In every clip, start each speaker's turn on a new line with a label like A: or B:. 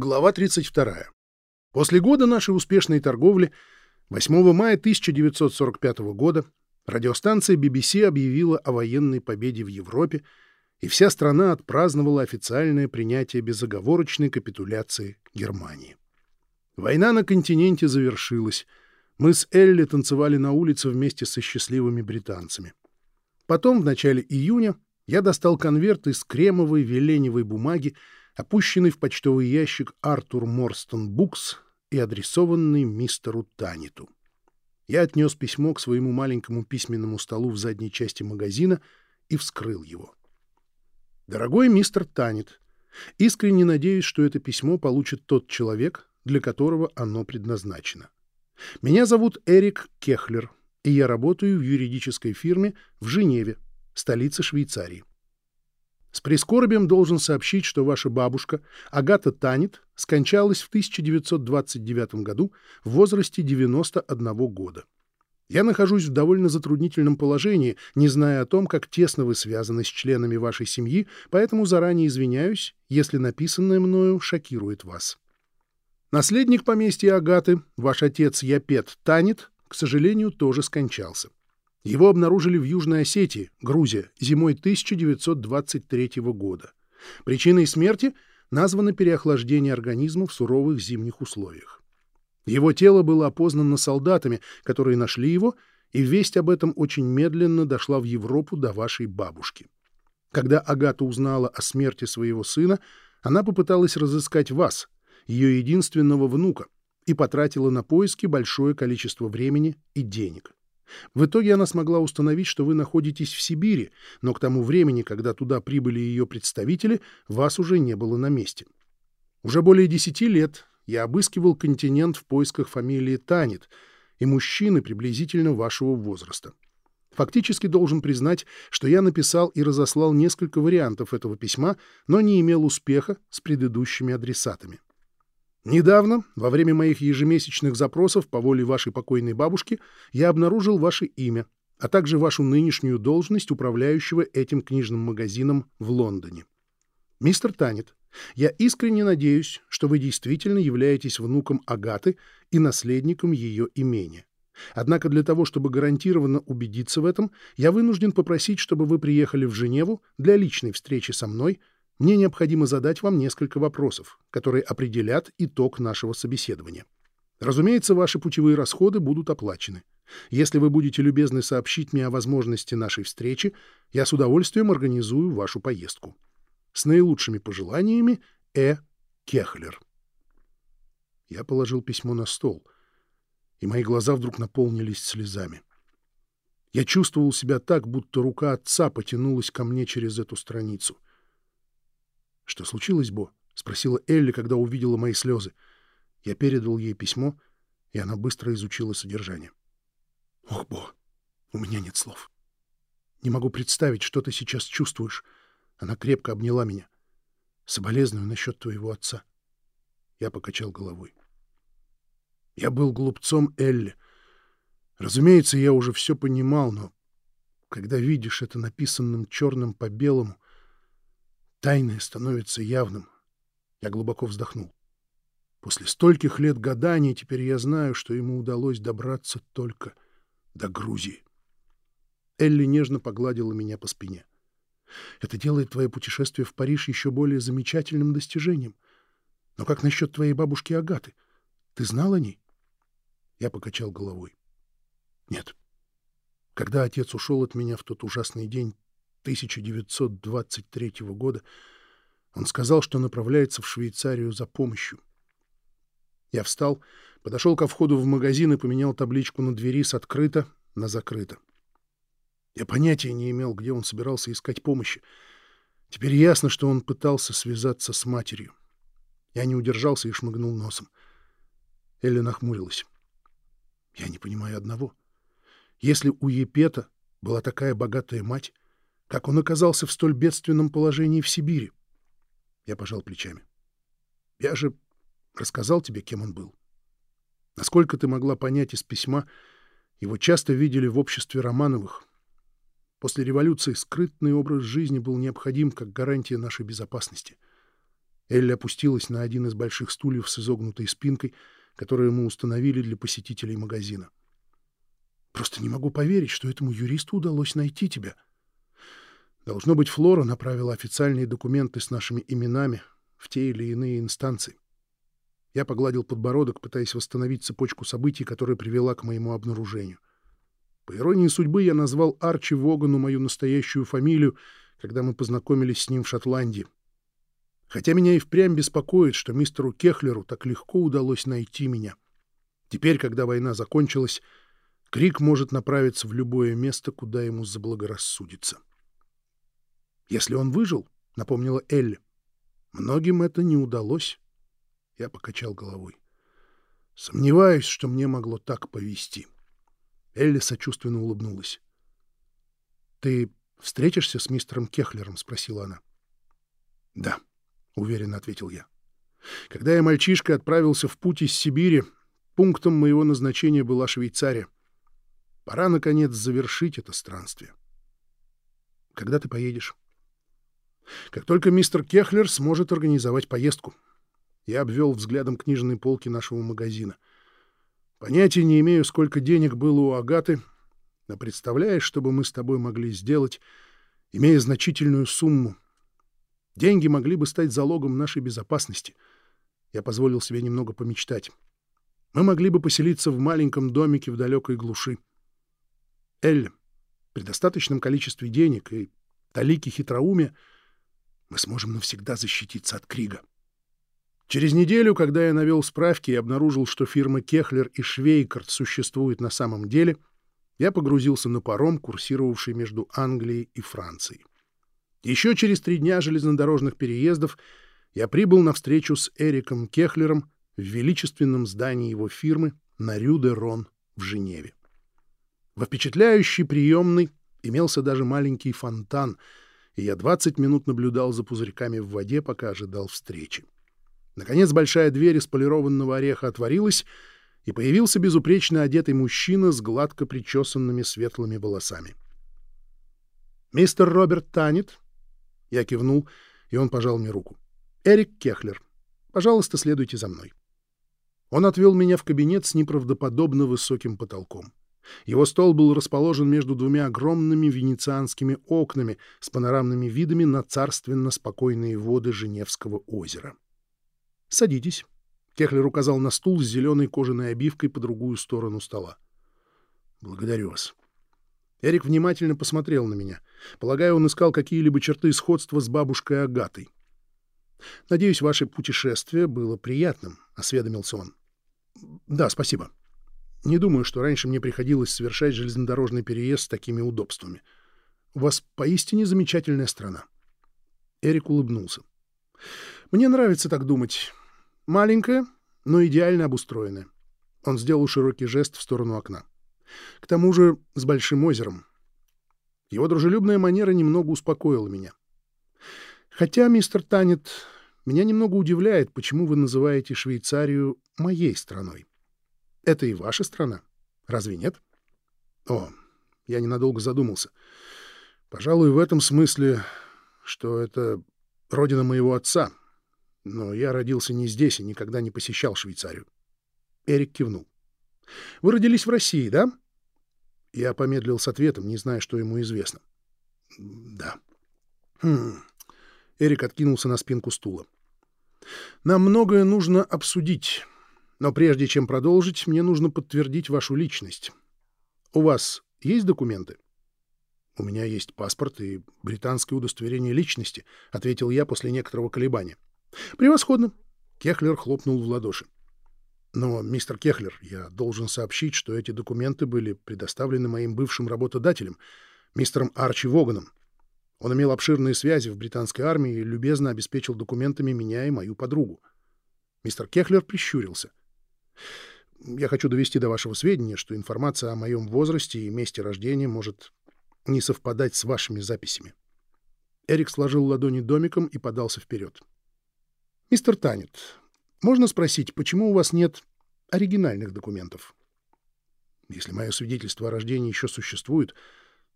A: Глава 32. После года нашей успешной торговли 8 мая 1945 года радиостанция BBC объявила о военной победе в Европе, и вся страна отпраздновала официальное принятие безоговорочной капитуляции Германии. Война на континенте завершилась. Мы с Элли танцевали на улице вместе со счастливыми британцами. Потом, в начале июня, я достал конверт из кремовой веленевой бумаги, опущенный в почтовый ящик Артур Морстон Букс и адресованный мистеру Таниту. Я отнес письмо к своему маленькому письменному столу в задней части магазина и вскрыл его. «Дорогой мистер Танит, искренне надеюсь, что это письмо получит тот человек, для которого оно предназначено. Меня зовут Эрик Кехлер, и я работаю в юридической фирме в Женеве, столице Швейцарии. С прискорбием должен сообщить, что ваша бабушка Агата Танет скончалась в 1929 году в возрасте 91 года. Я нахожусь в довольно затруднительном положении, не зная о том, как тесно вы связаны с членами вашей семьи, поэтому заранее извиняюсь, если написанное мною шокирует вас. Наследник поместья Агаты, ваш отец Япет Танет, к сожалению, тоже скончался. Его обнаружили в Южной Осетии, Грузия, зимой 1923 года. Причиной смерти названо переохлаждение организма в суровых зимних условиях. Его тело было опознано солдатами, которые нашли его, и весть об этом очень медленно дошла в Европу до вашей бабушки. Когда Агата узнала о смерти своего сына, она попыталась разыскать вас, ее единственного внука, и потратила на поиски большое количество времени и денег. В итоге она смогла установить, что вы находитесь в Сибири, но к тому времени, когда туда прибыли ее представители, вас уже не было на месте. Уже более десяти лет я обыскивал континент в поисках фамилии Танет и мужчины приблизительно вашего возраста. Фактически должен признать, что я написал и разослал несколько вариантов этого письма, но не имел успеха с предыдущими адресатами. Недавно, во время моих ежемесячных запросов по воле вашей покойной бабушки, я обнаружил ваше имя, а также вашу нынешнюю должность управляющего этим книжным магазином в Лондоне. Мистер Танет, я искренне надеюсь, что вы действительно являетесь внуком Агаты и наследником ее имения. Однако для того, чтобы гарантированно убедиться в этом, я вынужден попросить, чтобы вы приехали в Женеву для личной встречи со мной мне необходимо задать вам несколько вопросов, которые определят итог нашего собеседования. Разумеется, ваши путевые расходы будут оплачены. Если вы будете любезны сообщить мне о возможности нашей встречи, я с удовольствием организую вашу поездку. С наилучшими пожеланиями, Э. Кехлер. Я положил письмо на стол, и мои глаза вдруг наполнились слезами. Я чувствовал себя так, будто рука отца потянулась ко мне через эту страницу — «Что случилось, Бо?» — спросила Элли, когда увидела мои слезы. Я передал ей письмо, и она быстро изучила содержание. «Ох, Бо, у меня нет слов. Не могу представить, что ты сейчас чувствуешь». Она крепко обняла меня. «Соболезную насчет твоего отца». Я покачал головой. Я был глупцом Элли. Разумеется, я уже все понимал, но когда видишь это написанным черным по белому — Тайное становится явным. Я глубоко вздохнул. После стольких лет гаданий теперь я знаю, что ему удалось добраться только до Грузии. Элли нежно погладила меня по спине. Это делает твое путешествие в Париж еще более замечательным достижением. Но как насчет твоей бабушки Агаты? Ты знал о ней? Я покачал головой. Нет. Когда отец ушел от меня в тот ужасный день, 1923 года он сказал, что направляется в Швейцарию за помощью. Я встал, подошел ко входу в магазин и поменял табличку на двери с «открыто» на «закрыто». Я понятия не имел, где он собирался искать помощи. Теперь ясно, что он пытался связаться с матерью. Я не удержался и шмыгнул носом. Элли нахмурилась. Я не понимаю одного. Если у Епета была такая богатая мать, как он оказался в столь бедственном положении в Сибири? Я пожал плечами. Я же рассказал тебе, кем он был. Насколько ты могла понять из письма, его часто видели в обществе Романовых. После революции скрытный образ жизни был необходим как гарантия нашей безопасности. Элли опустилась на один из больших стульев с изогнутой спинкой, которые мы установили для посетителей магазина. «Просто не могу поверить, что этому юристу удалось найти тебя. Должно быть, Флора направила официальные документы с нашими именами в те или иные инстанции. Я погладил подбородок, пытаясь восстановить цепочку событий, которая привела к моему обнаружению. По иронии судьбы, я назвал Арчи Вогану мою настоящую фамилию, когда мы познакомились с ним в Шотландии. Хотя меня и впрямь беспокоит, что мистеру Кехлеру так легко удалось найти меня. Теперь, когда война закончилась, Крик может направиться в любое место, куда ему заблагорассудится. «Если он выжил», — напомнила Элли, — «многим это не удалось». Я покачал головой. Сомневаюсь, что мне могло так повести. Элли сочувственно улыбнулась. «Ты встретишься с мистером Кехлером?» — спросила она. «Да», — уверенно ответил я. «Когда я мальчишкой отправился в путь из Сибири, пунктом моего назначения была Швейцария. Пора, наконец, завершить это странствие. Когда ты поедешь?» «Как только мистер Кехлер сможет организовать поездку». Я обвел взглядом книжные полки нашего магазина. Понятия не имею, сколько денег было у Агаты, но представляешь, что бы мы с тобой могли сделать, имея значительную сумму. Деньги могли бы стать залогом нашей безопасности. Я позволил себе немного помечтать. Мы могли бы поселиться в маленьком домике в далекой глуши. Эль, при достаточном количестве денег и талики хитроумия мы сможем навсегда защититься от Крига. Через неделю, когда я навел справки и обнаружил, что фирмы Кехлер и Швейкарт существуют на самом деле, я погрузился на паром, курсировавший между Англией и Францией. Еще через три дня железнодорожных переездов я прибыл на встречу с Эриком Кехлером в величественном здании его фирмы на Рю-де-Рон в Женеве. Во впечатляющей приемной имелся даже маленький фонтан, и я 20 минут наблюдал за пузырьками в воде, пока ожидал встречи. Наконец большая дверь из полированного ореха отворилась, и появился безупречно одетый мужчина с гладко причесанными светлыми волосами. «Мистер Роберт Танет?» Я кивнул, и он пожал мне руку. «Эрик Кехлер. Пожалуйста, следуйте за мной». Он отвел меня в кабинет с неправдоподобно высоким потолком. Его стол был расположен между двумя огромными венецианскими окнами с панорамными видами на царственно спокойные воды Женевского озера. «Садитесь». Кехлер указал на стул с зеленой кожаной обивкой по другую сторону стола. «Благодарю вас». Эрик внимательно посмотрел на меня. Полагаю, он искал какие-либо черты сходства с бабушкой Агатой. «Надеюсь, ваше путешествие было приятным», — осведомился он. «Да, спасибо. Не думаю, что раньше мне приходилось совершать железнодорожный переезд с такими удобствами. У вас поистине замечательная страна». Эрик улыбнулся. «Мне нравится так думать. Маленькая, но идеально обустроенная. Он сделал широкий жест в сторону окна. К тому же с большим озером. Его дружелюбная манера немного успокоила меня. Хотя, мистер Танет, меня немного удивляет, почему вы называете Швейцарию моей страной. Это и ваша страна. Разве нет? О, я ненадолго задумался. Пожалуй, в этом смысле, что это родина моего отца — но я родился не здесь и никогда не посещал Швейцарию. Эрик кивнул. «Вы родились в России, да?» Я помедлил с ответом, не зная, что ему известно. «Да». Хм. Эрик откинулся на спинку стула. «Нам многое нужно обсудить, но прежде чем продолжить, мне нужно подтвердить вашу личность. У вас есть документы?» «У меня есть паспорт и британское удостоверение личности», — ответил я после некоторого колебания. Превосходно. Кехлер хлопнул в ладоши. Но, мистер Кехлер, я должен сообщить, что эти документы были предоставлены моим бывшим работодателем, мистером Арчи Воганом. Он имел обширные связи в британской армии и любезно обеспечил документами меня и мою подругу. Мистер Кехлер прищурился. Я хочу довести до вашего сведения, что информация о моем возрасте и месте рождения может не совпадать с вашими записями. Эрик сложил ладони домиком и подался вперед. Мистер Танет, можно спросить, почему у вас нет оригинальных документов? Если мое свидетельство о рождении еще существует,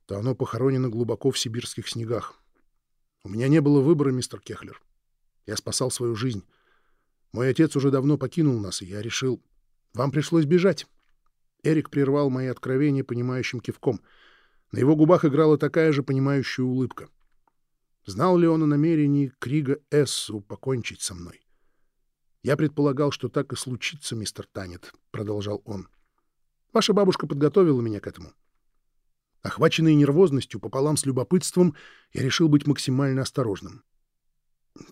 A: то оно похоронено глубоко в сибирских снегах. У меня не было выбора, мистер Кехлер. Я спасал свою жизнь. Мой отец уже давно покинул нас, и я решил... Вам пришлось бежать. Эрик прервал мои откровения понимающим кивком. На его губах играла такая же понимающая улыбка. Знал ли он о намерении Крига Эссу покончить со мной? «Я предполагал, что так и случится, мистер Танет», — продолжал он. «Ваша бабушка подготовила меня к этому. Охваченный нервозностью пополам с любопытством, я решил быть максимально осторожным.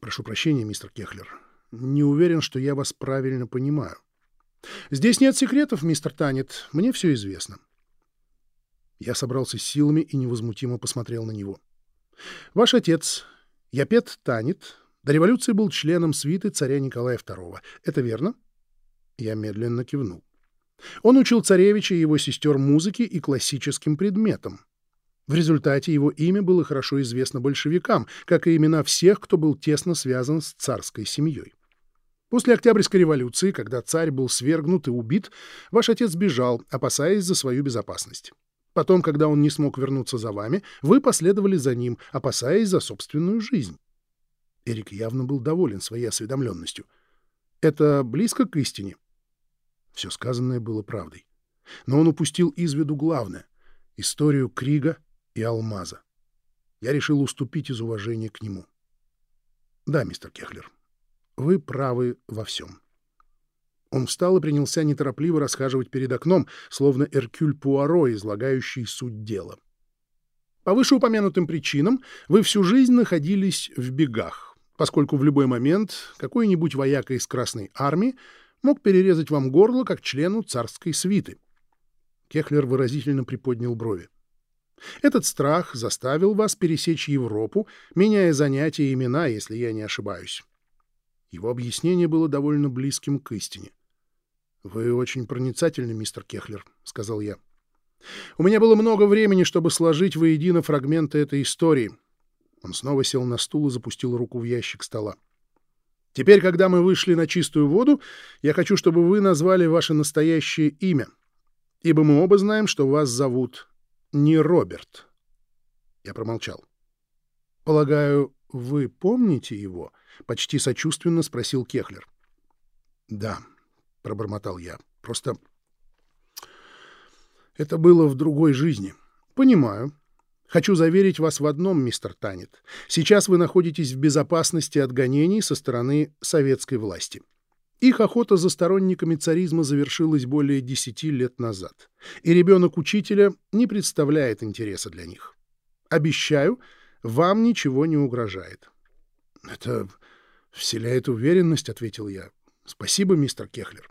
A: Прошу прощения, мистер Кехлер. Не уверен, что я вас правильно понимаю. Здесь нет секретов, мистер Танет. Мне все известно. Я собрался с силами и невозмутимо посмотрел на него. Ваш отец, Япет Танет, до революции был членом свиты царя Николая II. Это верно? Я медленно кивнул. Он учил царевича и его сестер музыке и классическим предметам. В результате его имя было хорошо известно большевикам, как и имена всех, кто был тесно связан с царской семьей. После Октябрьской революции, когда царь был свергнут и убит, ваш отец бежал, опасаясь за свою безопасность. Потом, когда он не смог вернуться за вами, вы последовали за ним, опасаясь за собственную жизнь. Эрик явно был доволен своей осведомленностью. Это близко к истине. Все сказанное было правдой. Но он упустил из виду главное — историю Крига и Алмаза. Я решил уступить из уважения к нему. Да, мистер Кехлер, вы правы во всем. Он встал и принялся неторопливо расхаживать перед окном, словно Эркюль Пуаро, излагающий суть дела. По вышеупомянутым причинам вы всю жизнь находились в бегах, поскольку в любой момент какой-нибудь вояка из Красной Армии мог перерезать вам горло как члену царской свиты. Кехлер выразительно приподнял брови. Этот страх заставил вас пересечь Европу, меняя занятия и имена, если я не ошибаюсь. Его объяснение было довольно близким к истине. — Вы очень проницательны, мистер Кехлер, — сказал я. — У меня было много времени, чтобы сложить воедино фрагменты этой истории. Он снова сел на стул и запустил руку в ящик стола. — Теперь, когда мы вышли на чистую воду, я хочу, чтобы вы назвали ваше настоящее имя, ибо мы оба знаем, что вас зовут не Роберт. Я промолчал. Полагаю, вы помните его? Почти сочувственно спросил Кехлер. Да, пробормотал я. Просто это было в другой жизни. Понимаю. Хочу заверить вас в одном, мистер Танет. Сейчас вы находитесь в безопасности от гонений со стороны советской власти. Их охота за сторонниками царизма завершилась более десяти лет назад, и ребенок учителя не представляет интереса для них. Обещаю, вам ничего не угрожает. — Это вселяет уверенность, — ответил я. — Спасибо, мистер Кехлер.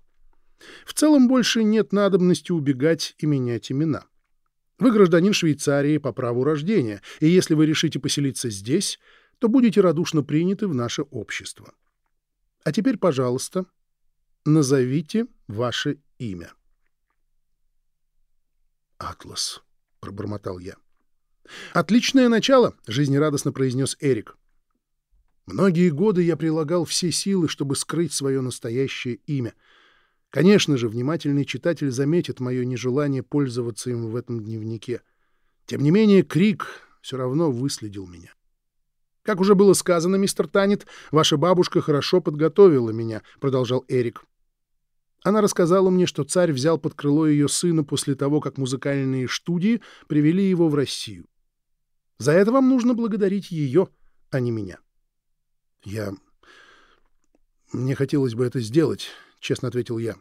A: В целом больше нет надобности убегать и менять имена. Вы гражданин Швейцарии по праву рождения, и если вы решите поселиться здесь, то будете радушно приняты в наше общество. А теперь, пожалуйста, назовите ваше имя. «Атлас», — пробормотал я. «Отличное начало», — жизнерадостно произнес Эрик. Многие годы я прилагал все силы, чтобы скрыть свое настоящее имя — Конечно же, внимательный читатель заметит мое нежелание пользоваться им в этом дневнике. Тем не менее, Крик все равно выследил меня. «Как уже было сказано, мистер Танет, ваша бабушка хорошо подготовила меня», — продолжал Эрик. Она рассказала мне, что царь взял под крыло ее сына после того, как музыкальные студии привели его в Россию. За это вам нужно благодарить ее, а не меня. Я... Мне хотелось бы это сделать, — честно ответил я.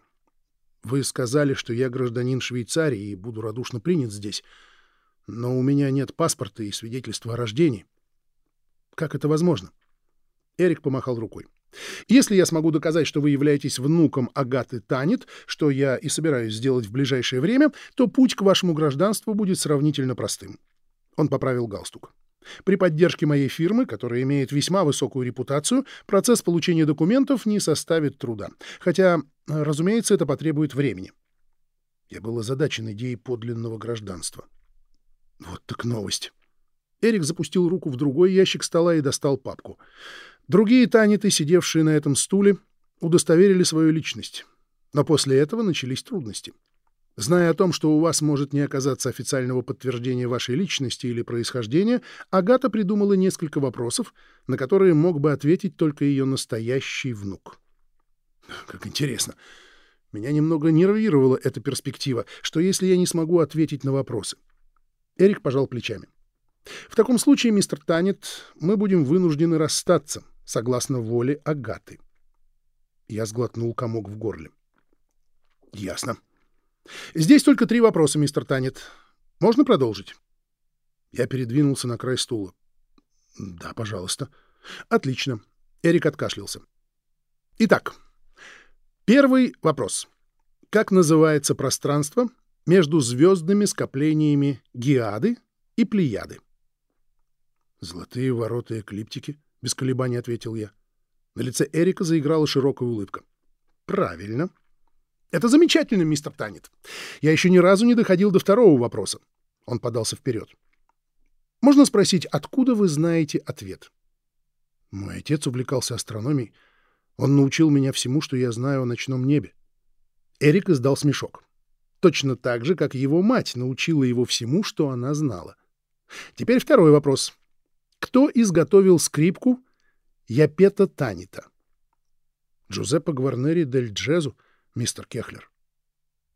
A: «Вы сказали, что я гражданин Швейцарии и буду радушно принят здесь, но у меня нет паспорта и свидетельства о рождении. Как это возможно?» Эрик помахал рукой. «Если я смогу доказать, что вы являетесь внуком Агаты Танет, что я и собираюсь сделать в ближайшее время, то путь к вашему гражданству будет сравнительно простым». Он поправил галстук. При поддержке моей фирмы, которая имеет весьма высокую репутацию, процесс получения документов не составит труда. Хотя, разумеется, это потребует времени. Я был озадачен идеей подлинного гражданства. Вот так новость. Эрик запустил руку в другой ящик стола и достал папку. Другие таниты, сидевшие на этом стуле, удостоверили свою личность. Но после этого начались трудности. Зная о том, что у вас может не оказаться официального подтверждения вашей личности или происхождения, Агата придумала несколько вопросов, на которые мог бы ответить только ее настоящий внук. Как интересно. Меня немного нервировала эта перспектива, что если я не смогу ответить на вопросы. Эрик пожал плечами. В таком случае, мистер Танет, мы будем вынуждены расстаться, согласно воле Агаты. Я сглотнул комок в горле. Ясно. Здесь только три вопроса, мистер Танет. Можно продолжить? Я передвинулся на край стула. Да, пожалуйста. Отлично. Эрик откашлялся. Итак, первый вопрос. Как называется пространство между звездными скоплениями Гиады и Плеяды? Золотые ворота эклиптики, без колебаний ответил я. На лице Эрика заиграла широкая улыбка. Правильно. Это замечательно, мистер Танет. Я еще ни разу не доходил до второго вопроса. Он подался вперед. Можно спросить, откуда вы знаете ответ? Мой отец увлекался астрономией. Он научил меня всему, что я знаю о ночном небе. Эрик издал смешок. Точно так же, как его мать научила его всему, что она знала. Теперь второй вопрос. Кто изготовил скрипку Япета Танита? Джузеппе Гварнери дель Джезу — мистер Кехлер.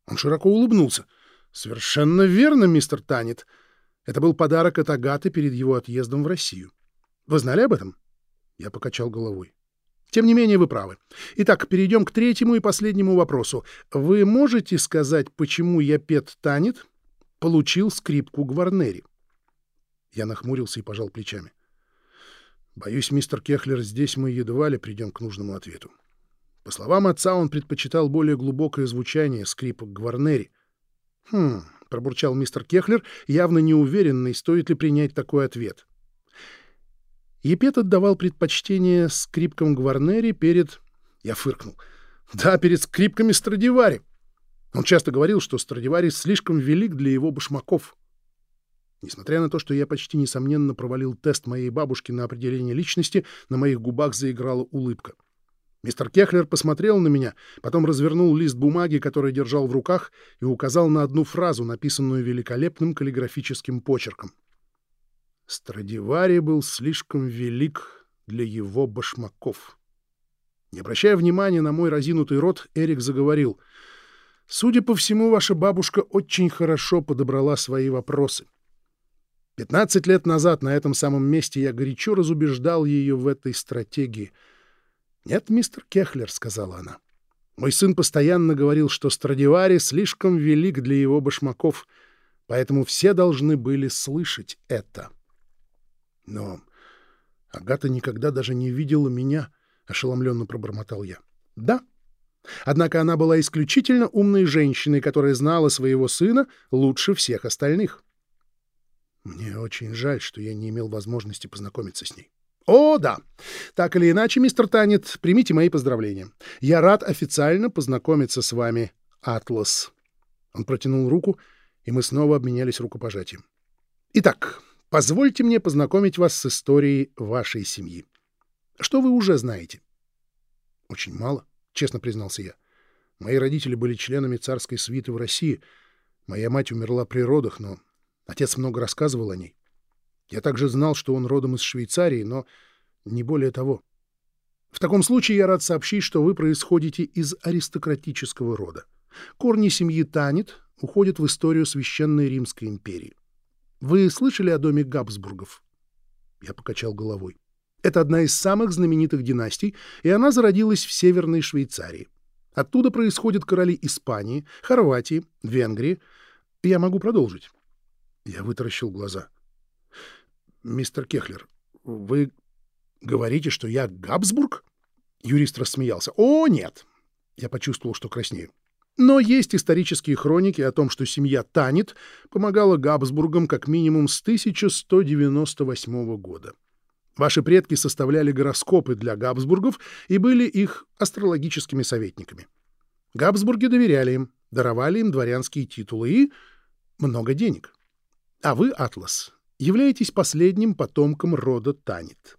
A: Он широко улыбнулся. «Совершенно верно, мистер Танет. Это был подарок от Агаты перед его отъездом в Россию. Вы знали об этом?» Я покачал головой. «Тем не менее, вы правы. Итак, перейдем к третьему и последнему вопросу. Вы можете сказать, почему Япет Танет получил скрипку Гварнери?» Я нахмурился и пожал плечами. «Боюсь, мистер Кехлер, здесь мы едва ли придем к нужному ответу. По словам отца, он предпочитал более глубокое звучание скрипок Гварнери. «Хм», — пробурчал мистер Кехлер, явно неуверенный, стоит ли принять такой ответ. Епет отдавал предпочтение скрипкам Гварнери перед... Я фыркнул. Да, перед скрипками Страдивари. Он часто говорил, что Страдивари слишком велик для его башмаков. Несмотря на то, что я почти несомненно провалил тест моей бабушки на определение личности, на моих губах заиграла улыбка. Мистер Кехлер посмотрел на меня, потом развернул лист бумаги, который держал в руках, и указал на одну фразу, написанную великолепным каллиграфическим почерком. Страдивари был слишком велик для его башмаков. Не обращая внимания на мой разинутый рот, Эрик заговорил. «Судя по всему, ваша бабушка очень хорошо подобрала свои вопросы. Пятнадцать лет назад на этом самом месте я горячо разубеждал ее в этой стратегии — «Нет, мистер Кехлер», — сказала она. «Мой сын постоянно говорил, что Страдивари слишком велик для его башмаков, поэтому все должны были слышать это». «Но Агата никогда даже не видела меня», — ошеломленно пробормотал я. «Да. Однако она была исключительно умной женщиной, которая знала своего сына лучше всех остальных». Мне очень жаль, что я не имел возможности познакомиться с ней. О, да. Так или иначе, мистер Танет, примите мои поздравления. Я рад официально познакомиться с вами, Атлас. Он протянул руку, и мы снова обменялись рукопожатием. Итак, позвольте мне познакомить вас с историей вашей семьи. Что вы уже знаете? Очень мало, честно признался я. Мои родители были членами царской свиты в России. Моя мать умерла при родах, но отец много рассказывал о ней. Я также знал, что он родом из Швейцарии, но не более того. В таком случае я рад сообщить, что вы происходите из аристократического рода. Корни семьи Танет уходят в историю Священной Римской империи. Вы слышали о доме Габсбургов? Я покачал головой. Это одна из самых знаменитых династий, и она зародилась в Северной Швейцарии. Оттуда происходят короли Испании, Хорватии, Венгрии. Я могу продолжить. Я вытаращил глаза. — «Мистер Кехлер, вы говорите, что я Габсбург?» Юрист рассмеялся. «О, нет!» Я почувствовал, что краснею. Но есть исторические хроники о том, что семья Танит помогала Габсбургам как минимум с 1198 года. Ваши предки составляли гороскопы для Габсбургов и были их астрологическими советниками. Габсбурги доверяли им, даровали им дворянские титулы и много денег. А вы, Атлас, являетесь последним потомком рода Танит.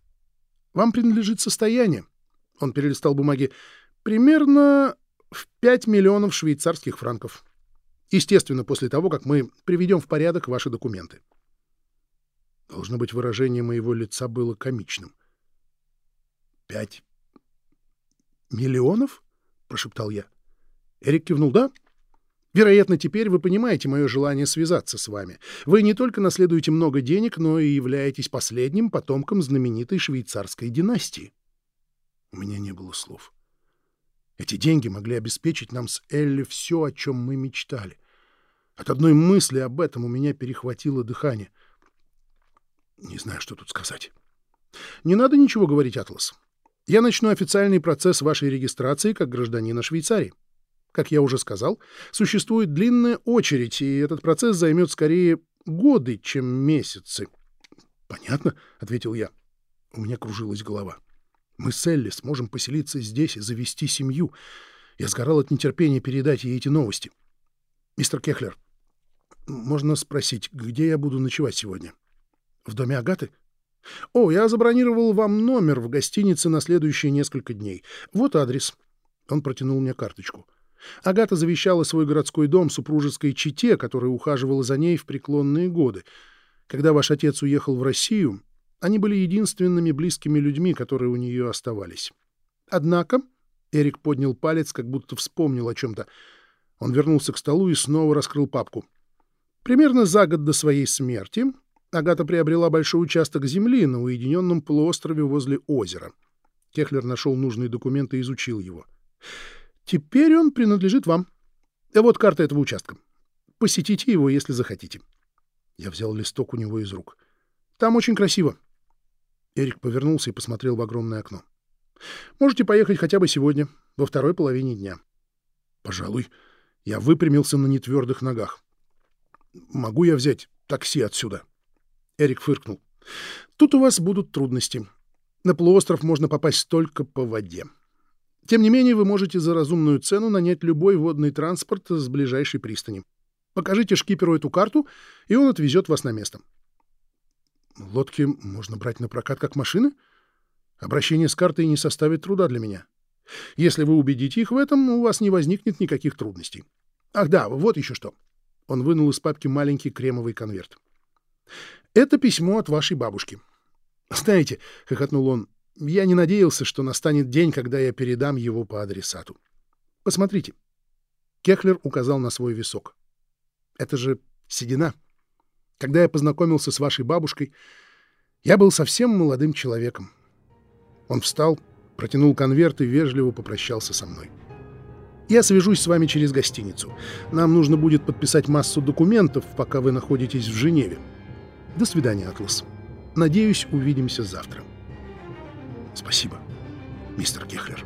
A: Вам принадлежит состояние. Он перелистал бумаги. Примерно в 5 миллионов швейцарских франков. Естественно, после того, как мы приведем в порядок ваши документы. Должно быть, выражение моего лица было комичным. «Пять миллионов?» — прошептал я. Эрик кивнул. «Да, Вероятно, теперь вы понимаете мое желание связаться с вами. Вы не только наследуете много денег, но и являетесь последним потомком знаменитой швейцарской династии. У меня не было слов. Эти деньги могли обеспечить нам с Элли все, о чем мы мечтали. От одной мысли об этом у меня перехватило дыхание. Не знаю, что тут сказать. Не надо ничего говорить, Атлас. Я начну официальный процесс вашей регистрации как гражданина Швейцарии. Как я уже сказал, существует длинная очередь, и этот процесс займет скорее годы, чем месяцы. — Понятно, — ответил я. У меня кружилась голова. Мы с Элли сможем поселиться здесь и завести семью. Я сгорал от нетерпения передать ей эти новости. Мистер Кехлер, можно спросить, где я буду ночевать сегодня? В доме Агаты? О, я забронировал вам номер в гостинице на следующие несколько дней. Вот адрес. Он протянул мне карточку. Агата завещала свой городской дом супружеской чете, которая ухаживала за ней в преклонные годы. Когда ваш отец уехал в Россию, они были единственными близкими людьми, которые у нее оставались. Однако Эрик поднял палец, как будто вспомнил о чем-то. Он вернулся к столу и снова раскрыл папку. Примерно за год до своей смерти Агата приобрела большой участок земли на уединенном полуострове возле озера. Кехлер нашел нужные документы и изучил его. Теперь он принадлежит вам. Вот карта этого участка. Посетите его, если захотите. Я взял листок у него из рук. Там очень красиво. Эрик повернулся и посмотрел в огромное окно. Можете поехать хотя бы сегодня, во второй половине дня. Пожалуй, я выпрямился на нетвердых ногах. Могу я взять такси отсюда? Эрик фыркнул. Тут у вас будут трудности. На полуостров можно попасть только по воде. Тем не менее, вы можете за разумную цену нанять любой водный транспорт с ближайшей пристани. Покажите шкиперу эту карту, и он отвезет вас на место. Лодки можно брать на прокат как машины? Обращение с картой не составит труда для меня. Если вы убедите их в этом, у вас не возникнет никаких трудностей. Ах да, вот еще что. Он вынул из папки маленький кремовый конверт. Это письмо от вашей бабушки. Знаете, — хохотнул он, я не надеялся, что настанет день, когда я передам его по адресату. Посмотрите. Кехлер указал на свой висок. Это же седина. Когда я познакомился с вашей бабушкой, я был совсем молодым человеком. Он встал, протянул конверт и вежливо попрощался со мной. Я свяжусь с вами через гостиницу. Нам нужно будет подписать массу документов, пока вы находитесь в Женеве. До свидания, Атлас. Надеюсь, увидимся завтра. Спасибо, мистер Кехлер.